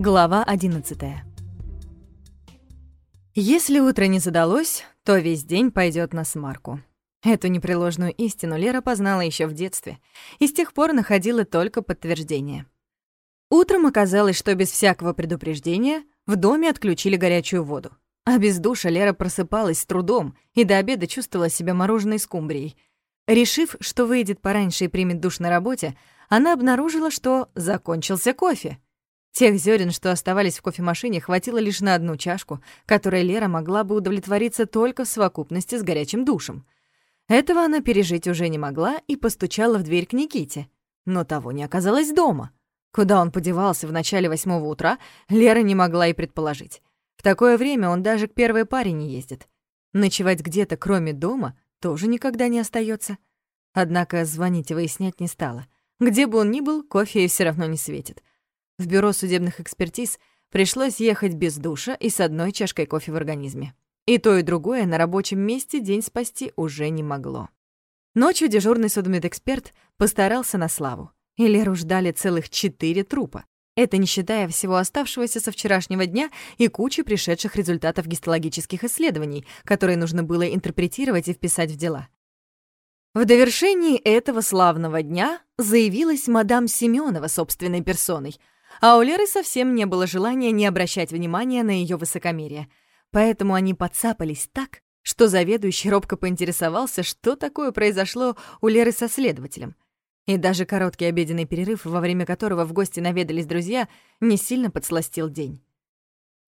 Глава 11 Если утро не задалось, то весь день пойдет на смарку. Эту непреложную истину Лера познала еще в детстве и с тех пор находила только подтверждение. Утром оказалось, что без всякого предупреждения в доме отключили горячую воду. А без душа Лера просыпалась с трудом и до обеда чувствовала себя мороженой скумбрией. Решив, что выйдет пораньше и примет душ на работе, она обнаружила, что закончился кофе — Тех зерен, что оставались в кофемашине, хватило лишь на одну чашку, которой Лера могла бы удовлетвориться только в совокупности с горячим душем. Этого она пережить уже не могла и постучала в дверь к Никите. Но того не оказалось дома. Куда он подевался в начале восьмого утра, Лера не могла и предположить. В такое время он даже к первой паре не ездит. Ночевать где-то, кроме дома, тоже никогда не остается. Однако звонить и выяснять не стала. Где бы он ни был, кофе ей всё равно не светит. В бюро судебных экспертиз пришлось ехать без душа и с одной чашкой кофе в организме. И то, и другое на рабочем месте день спасти уже не могло. Ночью дежурный судмедэксперт постарался на славу. И Леру ждали целых четыре трупа. Это не считая всего оставшегося со вчерашнего дня и кучи пришедших результатов гистологических исследований, которые нужно было интерпретировать и вписать в дела. В довершении этого славного дня заявилась мадам Семёнова собственной персоной — а у Леры совсем не было желания не обращать внимания на ее высокомерие. Поэтому они подцапались так, что заведующий робко поинтересовался, что такое произошло у Леры со следователем. И даже короткий обеденный перерыв, во время которого в гости наведались друзья, не сильно подсластил день.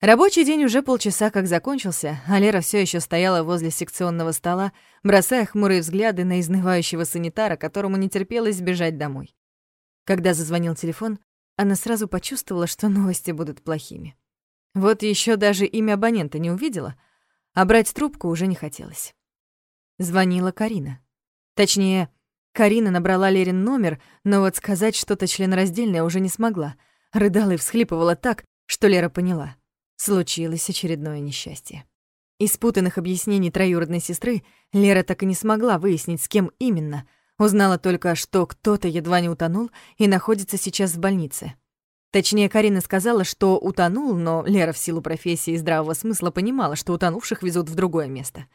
Рабочий день уже полчаса как закончился, а Лера все еще стояла возле секционного стола, бросая хмурые взгляды на изнывающего санитара, которому не терпелось бежать домой. Когда зазвонил телефон, она сразу почувствовала, что новости будут плохими. Вот еще даже имя абонента не увидела, а брать трубку уже не хотелось. Звонила Карина. Точнее, Карина набрала Лерин номер, но вот сказать что-то членораздельное уже не смогла. Рыдала и всхлипывала так, что Лера поняла. Случилось очередное несчастье. Из путанных объяснений троюродной сестры Лера так и не смогла выяснить, с кем именно — Узнала только, что кто-то едва не утонул и находится сейчас в больнице. Точнее, Карина сказала, что утонул, но Лера в силу профессии и здравого смысла понимала, что утонувших везут в другое место.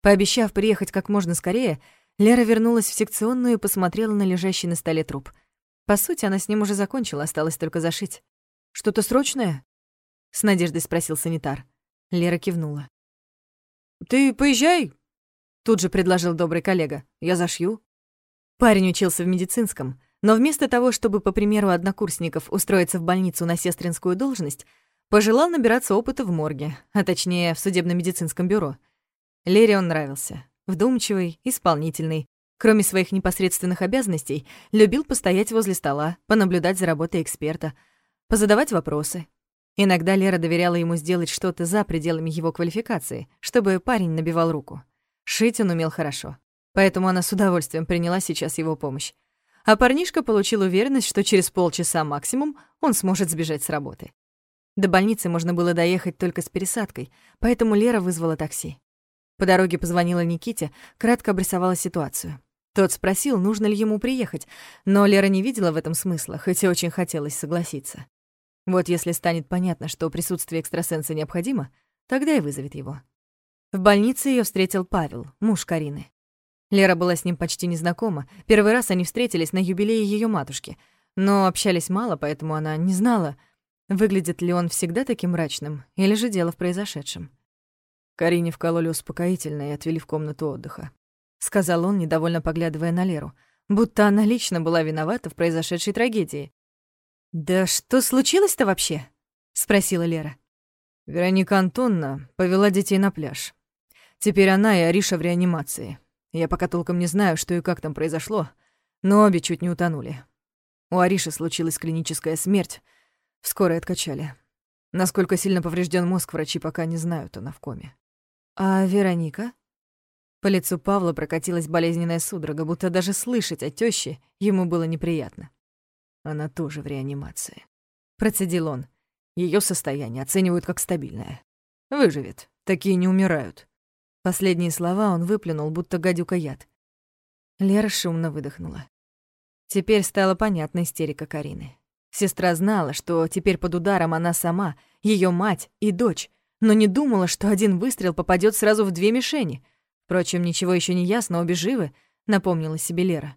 Пообещав приехать как можно скорее, Лера вернулась в секционную и посмотрела на лежащий на столе труп. По сути, она с ним уже закончила, осталось только зашить. «Что-то срочное?» — с надеждой спросил санитар. Лера кивнула. «Ты поезжай», — тут же предложил добрый коллега. «Я зашью». Парень учился в медицинском, но вместо того, чтобы, по примеру однокурсников, устроиться в больницу на сестринскую должность, пожелал набираться опыта в морге, а точнее в судебно-медицинском бюро. Лере он нравился. Вдумчивый, исполнительный. Кроме своих непосредственных обязанностей, любил постоять возле стола, понаблюдать за работой эксперта, позадавать вопросы. Иногда Лера доверяла ему сделать что-то за пределами его квалификации, чтобы парень набивал руку. Шить он умел хорошо поэтому она с удовольствием приняла сейчас его помощь. А парнишка получил уверенность, что через полчаса максимум он сможет сбежать с работы. До больницы можно было доехать только с пересадкой, поэтому Лера вызвала такси. По дороге позвонила Никите, кратко обрисовала ситуацию. Тот спросил, нужно ли ему приехать, но Лера не видела в этом смысла, хоть и очень хотелось согласиться. Вот если станет понятно, что присутствие экстрасенса необходимо, тогда и вызовет его. В больнице ее встретил Павел, муж Карины. Лера была с ним почти незнакома. Первый раз они встретились на юбилее ее матушки. Но общались мало, поэтому она не знала, выглядит ли он всегда таким мрачным, или же дело в произошедшем. Карине вкололи успокоительное и отвели в комнату отдыха. Сказал он, недовольно поглядывая на Леру, будто она лично была виновата в произошедшей трагедии. «Да что случилось-то вообще?» — спросила Лера. Вероника Антонна повела детей на пляж. Теперь она и Ариша в реанимации. Я пока толком не знаю, что и как там произошло, но обе чуть не утонули. У Ариши случилась клиническая смерть. Вскоре откачали. Насколько сильно поврежден мозг, врачи пока не знают, она в коме. А Вероника? По лицу Павла прокатилась болезненная судорога, будто даже слышать о тёще ему было неприятно. Она тоже в реанимации. Процедил он. Её состояние оценивают как стабильное. Выживет. Такие не умирают. Последние слова он выплюнул, будто гадюка яд. Лера шумно выдохнула. Теперь стала понятна истерика Карины. Сестра знала, что теперь под ударом она сама, ее мать и дочь, но не думала, что один выстрел попадет сразу в две мишени. Впрочем, ничего еще не ясно, обе живы, напомнила себе Лера.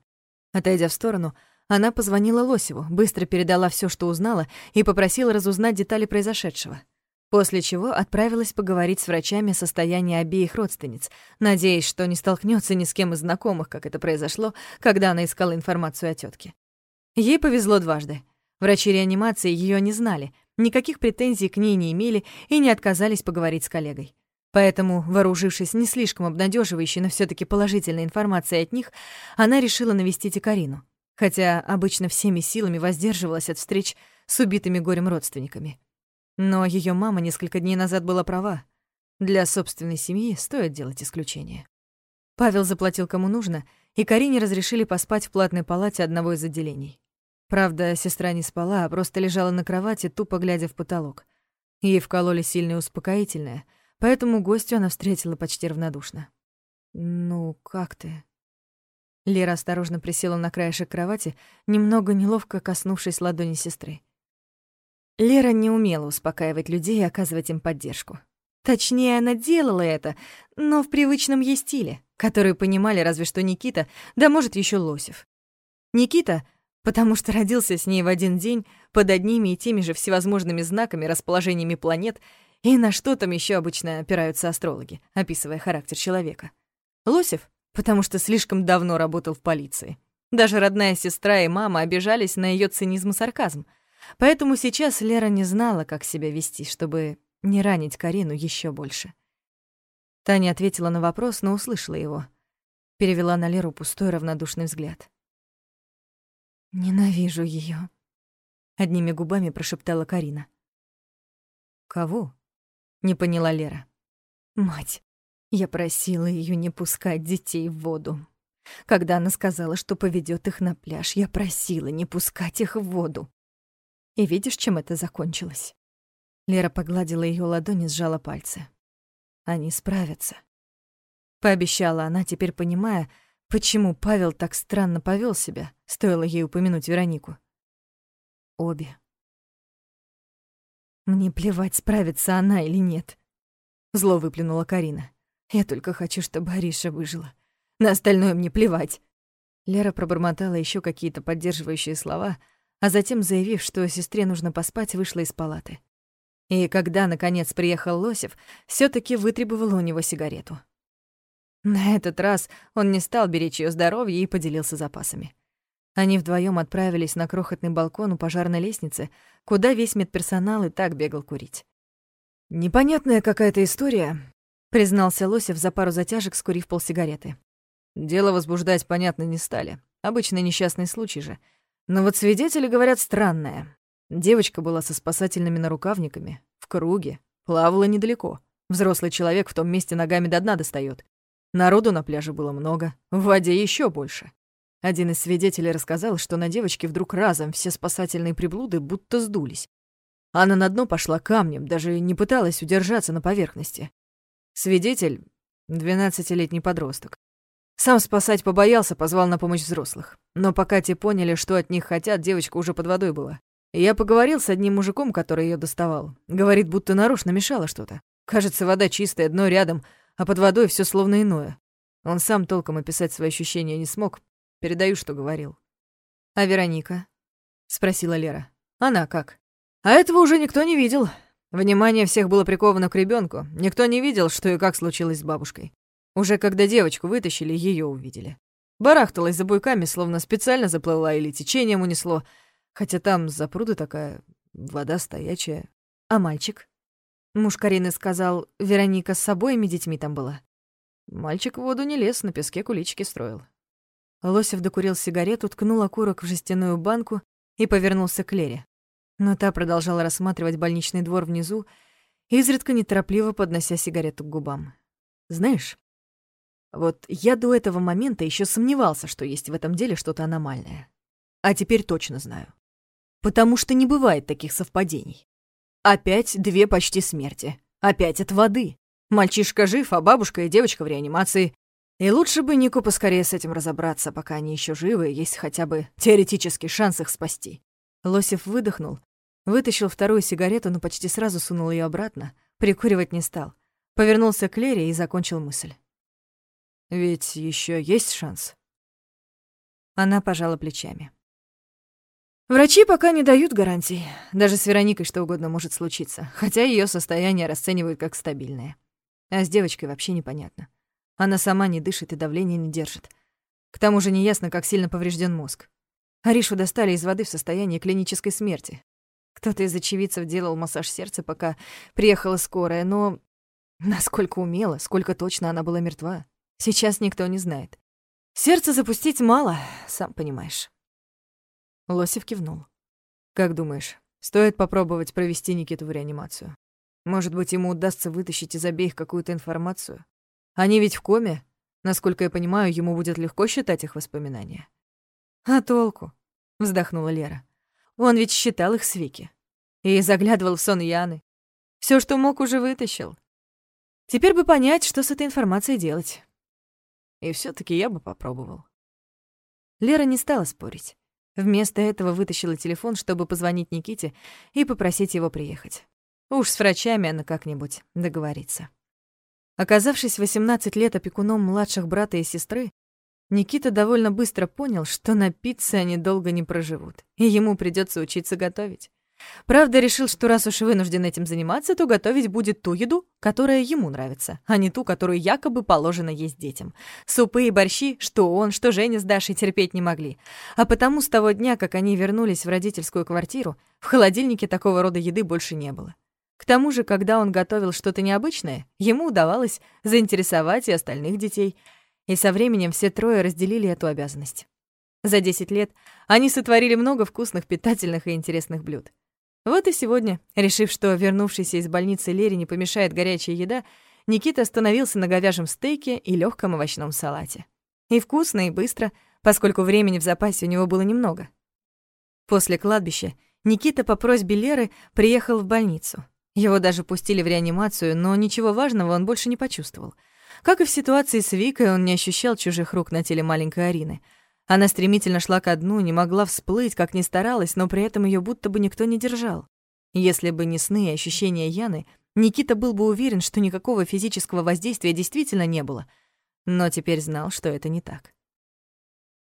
Отойдя в сторону, она позвонила Лосеву, быстро передала все, что узнала, и попросила разузнать детали произошедшего. После чего отправилась поговорить с врачами о состоянии обеих родственниц, надеясь, что не столкнется ни с кем из знакомых, как это произошло, когда она искала информацию о тетке. Ей повезло дважды. Врачи реанимации ее не знали, никаких претензий к ней не имели и не отказались поговорить с коллегой. Поэтому, вооружившись не слишком обнадеживающей, но все таки положительной информацией от них, она решила навестить и Карину хотя обычно всеми силами воздерживалась от встреч с убитыми горем родственниками. Но ее мама несколько дней назад была права. Для собственной семьи стоит делать исключение. Павел заплатил кому нужно, и Карине разрешили поспать в платной палате одного из отделений. Правда, сестра не спала, а просто лежала на кровати, тупо глядя в потолок. Ей вкололи сильное успокоительное, поэтому гостю она встретила почти равнодушно. «Ну, как ты?» Лера осторожно присела на краешек кровати, немного неловко коснувшись ладони сестры. Лера не умела успокаивать людей и оказывать им поддержку. Точнее, она делала это, но в привычном ей стиле, который понимали разве что Никита, да может еще Лосев. Никита, потому что родился с ней в один день под одними и теми же всевозможными знаками, расположениями планет, и на что там еще обычно опираются астрологи, описывая характер человека. Лосев, потому что слишком давно работал в полиции. Даже родная сестра и мама обижались на ее цинизм и сарказм. Поэтому сейчас Лера не знала, как себя вести, чтобы не ранить Карину еще больше. Таня ответила на вопрос, но услышала его. Перевела на Леру пустой равнодушный взгляд. «Ненавижу ее, одними губами прошептала Карина. «Кого?» — не поняла Лера. «Мать. Я просила ее не пускать детей в воду. Когда она сказала, что поведет их на пляж, я просила не пускать их в воду. И видишь, чем это закончилось? Лера погладила ее ладони, сжала пальцы. Они справятся. Пообещала она, теперь понимая, почему Павел так странно повел себя, стоило ей упомянуть Веронику. Обе. Мне плевать, справится она или нет. Зло выплюнула Карина. Я только хочу, чтобы Ариша выжила. На остальное мне плевать». Лера пробормотала еще какие-то поддерживающие слова, а затем, заявив, что сестре нужно поспать, вышла из палаты. И когда, наконец, приехал Лосев, все таки вытребовала у него сигарету. На этот раз он не стал беречь ее здоровье и поделился запасами. Они вдвоем отправились на крохотный балкон у пожарной лестницы, куда весь медперсонал и так бегал курить. «Непонятная какая-то история», признался Лосев за пару затяжек, скурив полсигареты. Дело возбуждать, понятно, не стали. Обычный несчастный случай же. Но вот свидетели говорят странное. Девочка была со спасательными нарукавниками, в круге, плавала недалеко. Взрослый человек в том месте ногами до дна достает. Народу на пляже было много, в воде еще больше. Один из свидетелей рассказал, что на девочке вдруг разом все спасательные приблуды будто сдулись. Она на дно пошла камнем, даже не пыталась удержаться на поверхности. Свидетель — двенадцатилетний подросток. Сам спасать побоялся, позвал на помощь взрослых. Но пока те поняли, что от них хотят, девочка уже под водой была. Я поговорил с одним мужиком, который ее доставал. Говорит, будто нарочно мешало что-то. Кажется, вода чистая, дно рядом, а под водой все словно иное. Он сам толком описать свои ощущения не смог. Передаю, что говорил. «А Вероника?» — спросила Лера. «Она как?» «А этого уже никто не видел. Внимание всех было приковано к ребенку. Никто не видел, что и как случилось с бабушкой. Уже когда девочку вытащили, ее увидели. Барахталась за буйками, словно специально заплыла или течением унесло. Хотя там за пруды такая вода стоячая. А мальчик? Муж Карины сказал, Вероника с обоими детьми там была. Мальчик в воду не лез, на песке кулички строил. Лосев докурил сигарету, ткнул окурок в жестяную банку и повернулся к Лере но та продолжала рассматривать больничный двор внизу, изредка неторопливо поднося сигарету к губам. «Знаешь, вот я до этого момента еще сомневался, что есть в этом деле что-то аномальное. А теперь точно знаю. Потому что не бывает таких совпадений. Опять две почти смерти. Опять от воды. Мальчишка жив, а бабушка и девочка в реанимации. И лучше бы Нику поскорее с этим разобраться, пока они еще живы, есть хотя бы теоретический шанс их спасти. Лосев выдохнул, вытащил вторую сигарету, но почти сразу сунул ее обратно, прикуривать не стал. Повернулся к Лере и закончил мысль. «Ведь еще есть шанс?» Она пожала плечами. Врачи пока не дают гарантий. Даже с Вероникой что угодно может случиться, хотя ее состояние расценивают как стабильное. А с девочкой вообще непонятно. Она сама не дышит и давление не держит. К тому же неясно, как сильно поврежден мозг. Аришу достали из воды в состоянии клинической смерти. Кто-то из очевидцев делал массаж сердца, пока приехала скорая, но насколько умело, сколько точно она была мертва, сейчас никто не знает. Сердце запустить мало, сам понимаешь. Лосев кивнул. «Как думаешь, стоит попробовать провести Никиту в реанимацию? Может быть, ему удастся вытащить из обеих какую-то информацию? Они ведь в коме. Насколько я понимаю, ему будет легко считать их воспоминания». «А толку?» — вздохнула Лера. «Он ведь считал их с Вики. И заглядывал в сон Яны. Все, что мог, уже вытащил. Теперь бы понять, что с этой информацией делать. И все таки я бы попробовал». Лера не стала спорить. Вместо этого вытащила телефон, чтобы позвонить Никите и попросить его приехать. Уж с врачами она как-нибудь договорится. Оказавшись 18 лет опекуном младших брата и сестры, Никита довольно быстро понял, что напиться они долго не проживут, и ему придется учиться готовить. Правда, решил, что раз уж вынужден этим заниматься, то готовить будет ту еду, которая ему нравится, а не ту, которую якобы положено есть детям. Супы и борщи, что он, что Женя с Дашей терпеть не могли. А потому с того дня, как они вернулись в родительскую квартиру, в холодильнике такого рода еды больше не было. К тому же, когда он готовил что-то необычное, ему удавалось заинтересовать и остальных детей, и со временем все трое разделили эту обязанность. За 10 лет они сотворили много вкусных, питательных и интересных блюд. Вот и сегодня, решив, что вернувшийся из больницы Лере не помешает горячая еда, Никита остановился на говяжьем стейке и легком овощном салате. И вкусно, и быстро, поскольку времени в запасе у него было немного. После кладбища Никита по просьбе Леры приехал в больницу. Его даже пустили в реанимацию, но ничего важного он больше не почувствовал. Как и в ситуации с Викой, он не ощущал чужих рук на теле маленькой Арины — она стремительно шла ко дну, не могла всплыть, как ни старалась, но при этом ее будто бы никто не держал. Если бы не сны и ощущения Яны, Никита был бы уверен, что никакого физического воздействия действительно не было. Но теперь знал, что это не так.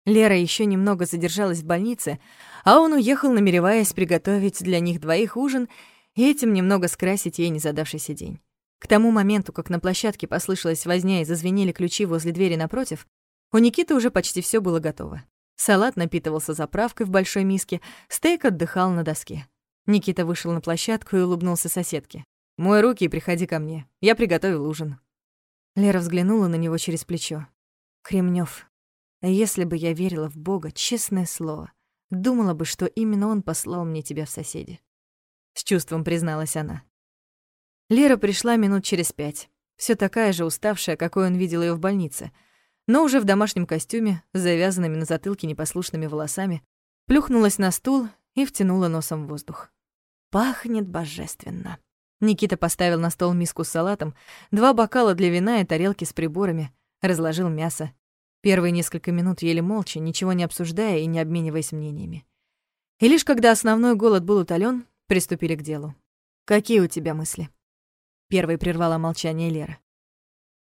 Лера еще немного задержалась в больнице, а он уехал, намереваясь приготовить для них двоих ужин и этим немного скрасить ей незадавшийся день. К тому моменту, как на площадке послышалась возня и зазвенели ключи возле двери напротив, у Никиты уже почти все было готово. Салат напитывался заправкой в большой миске, стейк отдыхал на доске. Никита вышел на площадку и улыбнулся соседке. «Мой руки и приходи ко мне. Я приготовил ужин». Лера взглянула на него через плечо. Кремнев. А если бы я верила в Бога, честное слово, думала бы, что именно он послал мне тебя в соседи. С чувством призналась она. Лера пришла минут через пять. все такая же уставшая, какой он видел ее в больнице — но уже в домашнем костюме, с завязанными на затылке непослушными волосами, плюхнулась на стул и втянула носом воздух. Пахнет божественно. Никита поставил на стол миску с салатом, два бокала для вина и тарелки с приборами, разложил мясо. Первые несколько минут ели молча, ничего не обсуждая и не обмениваясь мнениями. И лишь когда основной голод был утолен, приступили к делу. «Какие у тебя мысли?» Первой прервала молчание Лера.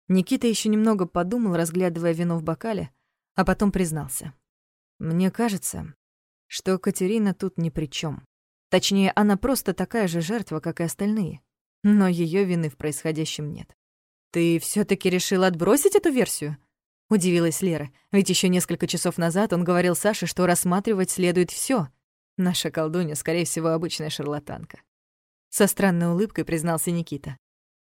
Никита еще немного подумал, разглядывая вино в бокале, а потом признался. «Мне кажется, что Катерина тут ни при чем. Точнее, она просто такая же жертва, как и остальные. Но ее вины в происходящем нет. «Ты все таки решил отбросить эту версию?» — удивилась Лера. Ведь еще несколько часов назад он говорил Саше, что рассматривать следует все. Наша колдунья, скорее всего, обычная шарлатанка. Со странной улыбкой признался Никита.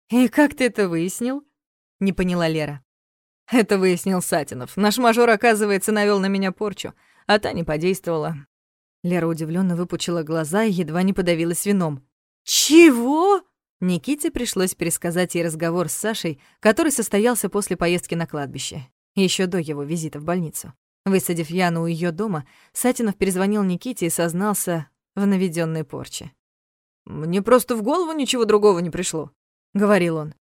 «И как ты это выяснил?» — не поняла Лера. Это выяснил Сатинов. Наш мажор, оказывается, навёл на меня порчу, а та не подействовала. Лера удивлённо выпучила глаза и едва не подавилась вином. «Чего?» Никите пришлось пересказать ей разговор с Сашей, который состоялся после поездки на кладбище, ещё до его визита в больницу. Высадив Яну у её дома, Сатинов перезвонил Никите и сознался в наведённой порче. «Мне просто в голову ничего другого не пришло», — говорил он.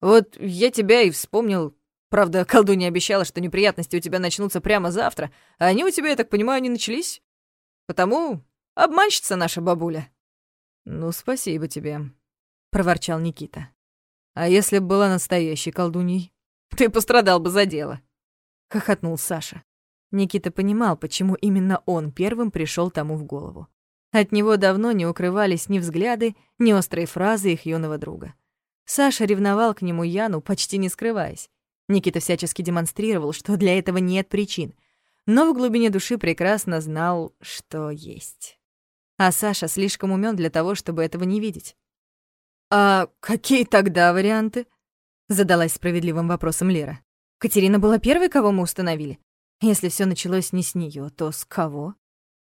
Вот я тебя и вспомнил. Правда, колдунья обещала, что неприятности у тебя начнутся прямо завтра, а они у тебя, я так понимаю, не начались. Потому Обманщица наша бабуля». «Ну, спасибо тебе», — проворчал Никита. «А если бы была настоящей колдуньей?» «Ты пострадал бы за дело», — хохотнул Саша. Никита понимал, почему именно он первым пришел тому в голову. От него давно не укрывались ни взгляды, ни острые фразы их юного друга. Саша ревновал к нему Яну, почти не скрываясь. Никита всячески демонстрировал, что для этого нет причин, но в глубине души прекрасно знал, что есть. А Саша слишком умен для того, чтобы этого не видеть. «А какие тогда варианты?» — задалась справедливым вопросом Лера. «Катерина была первой, кого мы установили? Если все началось не с нее, то с кого?»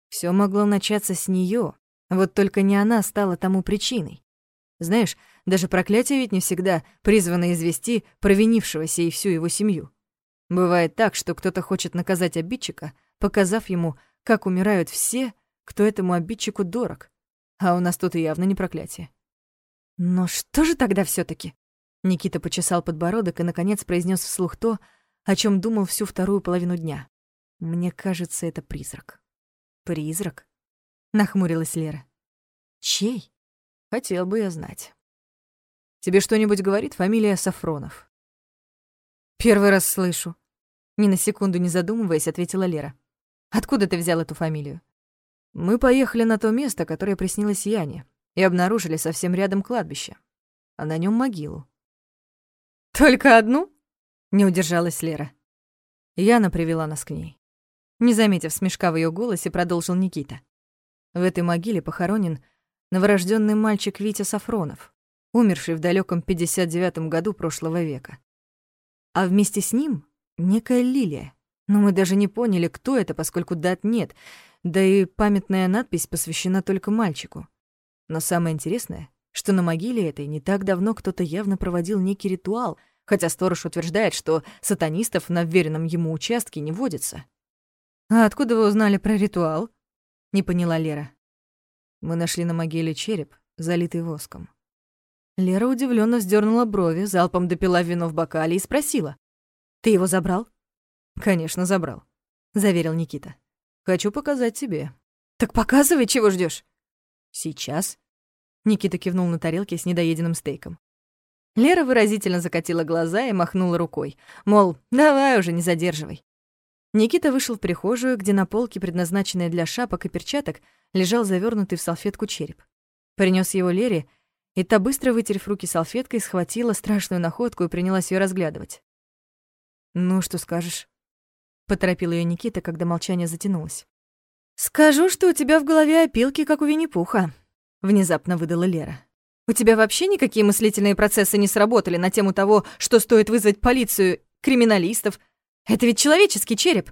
Все могло начаться с нее, вот только не она стала тому причиной. Знаешь, даже проклятие ведь не всегда призвано извести провинившегося и всю его семью. Бывает так, что кто-то хочет наказать обидчика, показав ему, как умирают все, кто этому обидчику дорог. А у нас тут явно не проклятие. Но что же тогда все таки Никита почесал подбородок и, наконец, произнес вслух то, о чем думал всю вторую половину дня. Мне кажется, это призрак. «Призрак?» — нахмурилась Лера. «Чей?» «Хотел бы я знать». «Тебе что-нибудь говорит фамилия Сафронов?» «Первый раз слышу», — ни на секунду не задумываясь, ответила Лера. «Откуда ты взял эту фамилию?» «Мы поехали на то место, которое приснилось Яне, и обнаружили совсем рядом кладбище, а на нем могилу». «Только одну?» — не удержалась Лера. Яна привела нас к ней. Не заметив смешка в ее голосе, продолжил Никита. В этой могиле похоронен новорожденный мальчик Витя Сафронов, умерший в далеком 59 году прошлого века. А вместе с ним некая Лилия. Но мы даже не поняли, кто это, поскольку дат нет, да и памятная надпись посвящена только мальчику. Но самое интересное, что на могиле этой не так давно кто-то явно проводил некий ритуал, хотя сторож утверждает, что сатанистов на вверенном ему участке не водится. «А откуда вы узнали про ритуал?» — не поняла Лера. Мы нашли на могиле череп, залитый воском. Лера удивленно вздернула брови, залпом допила вино в бокале и спросила. «Ты его забрал?» «Конечно, забрал», — заверил Никита. «Хочу показать тебе». «Так показывай, чего ждешь? «Сейчас». Никита кивнул на тарелке с недоеденным стейком. Лера выразительно закатила глаза и махнула рукой, мол, давай уже, не задерживай. Никита вышел в прихожую, где на полке, предназначенной для шапок и перчаток, лежал завернутый в салфетку череп. Принес его Лере, и та, быстро вытерев руки салфеткой, схватила страшную находку и принялась ее разглядывать. «Ну, что скажешь?» — поторопил ее Никита, когда молчание затянулось. «Скажу, что у тебя в голове опилки, как у Винни-Пуха», — внезапно выдала Лера. «У тебя вообще никакие мыслительные процессы не сработали на тему того, что стоит вызвать полицию, криминалистов, это ведь человеческий череп.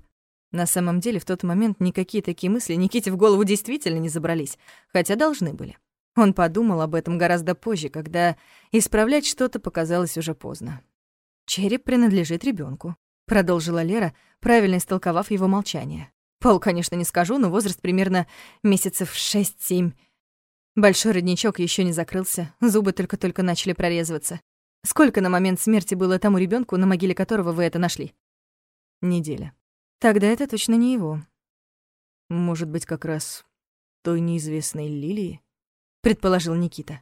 На самом деле, в тот момент никакие такие мысли Никите в голову действительно не забрались, хотя должны были. Он подумал об этом гораздо позже, когда исправлять что-то показалось уже поздно. «Череп принадлежит ребенку, продолжила Лера, правильно истолковав его молчание. Пол, конечно, не скажу, но возраст примерно месяцев шесть-семь. Большой родничок еще не закрылся, зубы только-только начали прорезываться. Сколько на момент смерти было тому ребенку, на могиле которого вы это нашли? Неделя. Тогда это точно не его. Может быть, как раз той неизвестной лилии? Предположил Никита.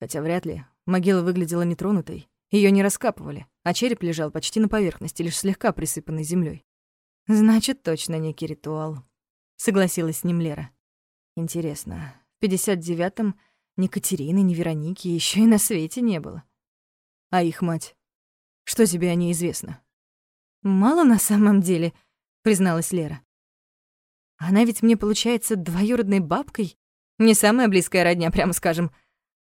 Хотя вряд ли. Могила выглядела нетронутой. Ее не раскапывали, а череп лежал почти на поверхности, лишь слегка присыпанный землей. Значит, точно некий ритуал. Согласилась с ним Лера. Интересно, в 59-м ни Катерины, ни Вероники еще и на свете не было. А их мать? Что тебе о ней известно? «Мало на самом деле», — призналась Лера. «Она ведь мне, получается, двоюродной бабкой. Не самая близкая родня, прямо скажем.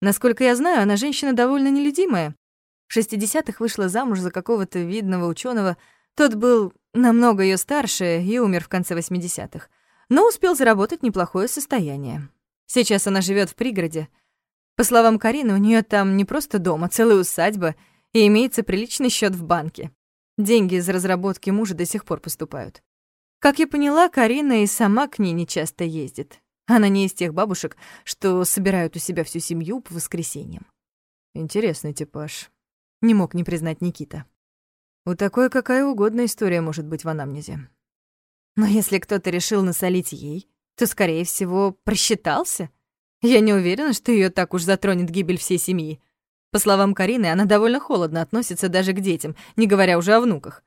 Насколько я знаю, она женщина довольно нелюдимая. В шестидесятых вышла замуж за какого-то видного ученого. Тот был намного ее старше и умер в конце восьмидесятых. Но успел заработать неплохое состояние. Сейчас она живет в пригороде. По словам Карины, у нее там не просто дом, а целая усадьба, и имеется приличный счет в банке. Деньги из разработки мужа до сих пор поступают. Как я поняла, Карина и сама к ней не часто ездит. Она не из тех бабушек, что собирают у себя всю семью по воскресеньям. Интересный типаж. Не мог не признать Никита. У такой какая угодно история может быть в анамнезе. Но если кто-то решил насолить ей, то, скорее всего, просчитался. Я не уверена, что ее так уж затронет гибель всей семьи. По словам Карины, она довольно холодно относится даже к детям, не говоря уже о внуках.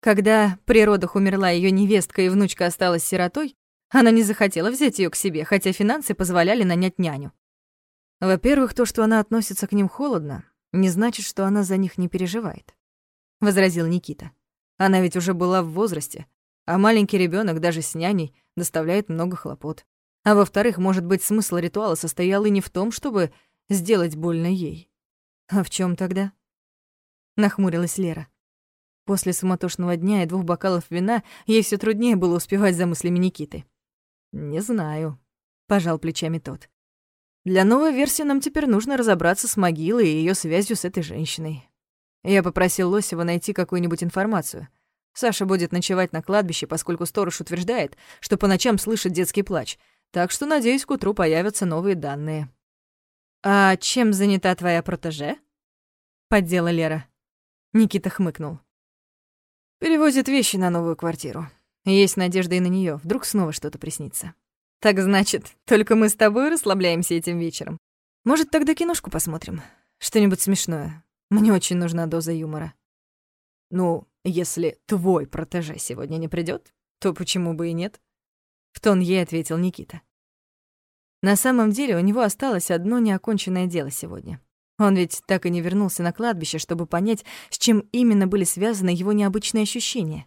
Когда при родах умерла ее невестка и внучка осталась сиротой, она не захотела взять ее к себе, хотя финансы позволяли нанять няню. Во-первых, то, что она относится к ним холодно, не значит, что она за них не переживает, возразил Никита. Она ведь уже была в возрасте, а маленький ребенок даже с няней доставляет много хлопот. А во-вторых, может быть, смысл ритуала состоял и не в том, чтобы сделать больно ей. А в чем тогда? Нахмурилась Лера. После суматошного дня и двух бокалов вина ей все труднее было успевать за мыслями Никиты. «Не знаю», — пожал плечами тот. «Для новой версии нам теперь нужно разобраться с могилой и ее связью с этой женщиной. Я попросил Лосева найти какую-нибудь информацию. Саша будет ночевать на кладбище, поскольку сторож утверждает, что по ночам слышит детский плач, так что, надеюсь, к утру появятся новые данные». «А чем занята твоя протеже?» — поддела Лера. Никита хмыкнул. Перевозит вещи на новую квартиру. Есть надежда и на нее. Вдруг снова что-то приснится. Так значит, только мы с тобой расслабляемся этим вечером. Может, тогда киношку посмотрим? Что-нибудь смешное. Мне очень нужна доза юмора. Ну, если твой протеже сегодня не придет, то почему бы и нет? В тон ей ответил Никита. На самом деле у него осталось одно неоконченное дело сегодня. Он ведь так и не вернулся на кладбище, чтобы понять, с чем именно были связаны его необычные ощущения.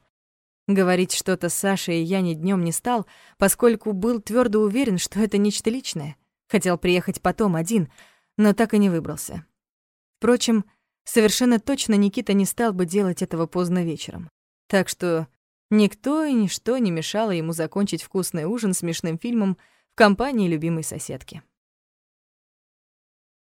Говорить что-то с Сашей и Яне днем не стал, поскольку был твердо уверен, что это нечто личное. Хотел приехать потом один, но так и не выбрался. Впрочем, совершенно точно Никита не стал бы делать этого поздно вечером. Так что никто и ничто не мешало ему закончить вкусный ужин смешным фильмом компании любимой соседки.